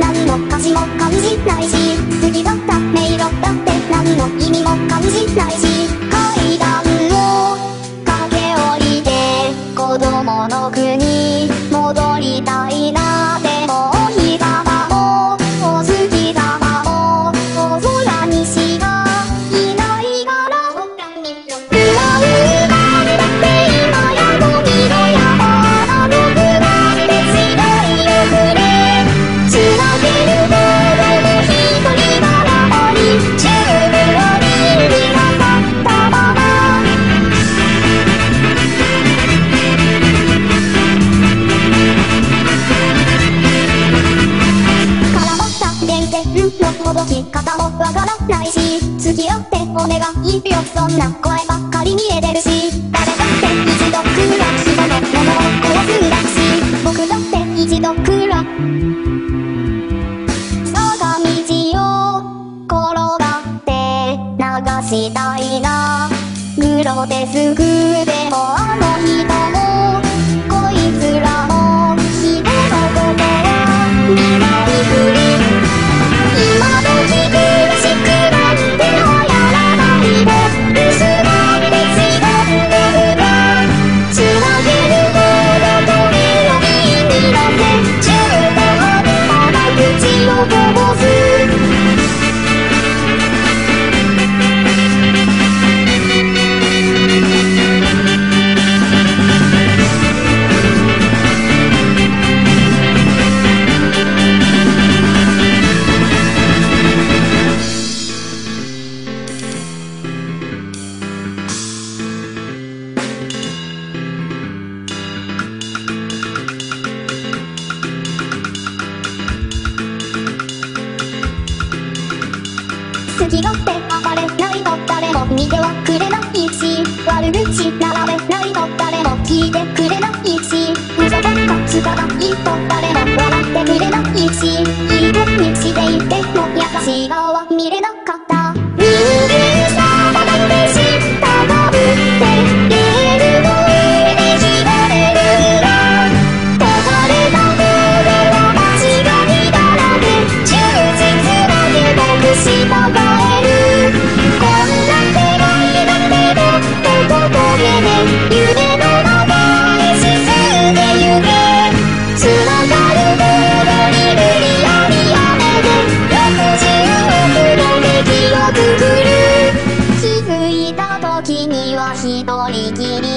何も価値も感じないし好きだった迷路だって何も意味も感じないし階段を駆け下りて子供の国戻りたいな。でもお日様もお月様もお空にしかいないから。僕らにわからないし付き合ってお願いよそんな声ばっかり見えてるし誰だって一度くら人のものを壊すんだし僕だって一度くら坂道を転がって流したいな。グロテスクでもあの人も好き勝手暴れないと誰も見てはくれないし悪口並べないと誰も聞いてくれないし嘘ばっかつかないと誰も笑ってくれないし一人きり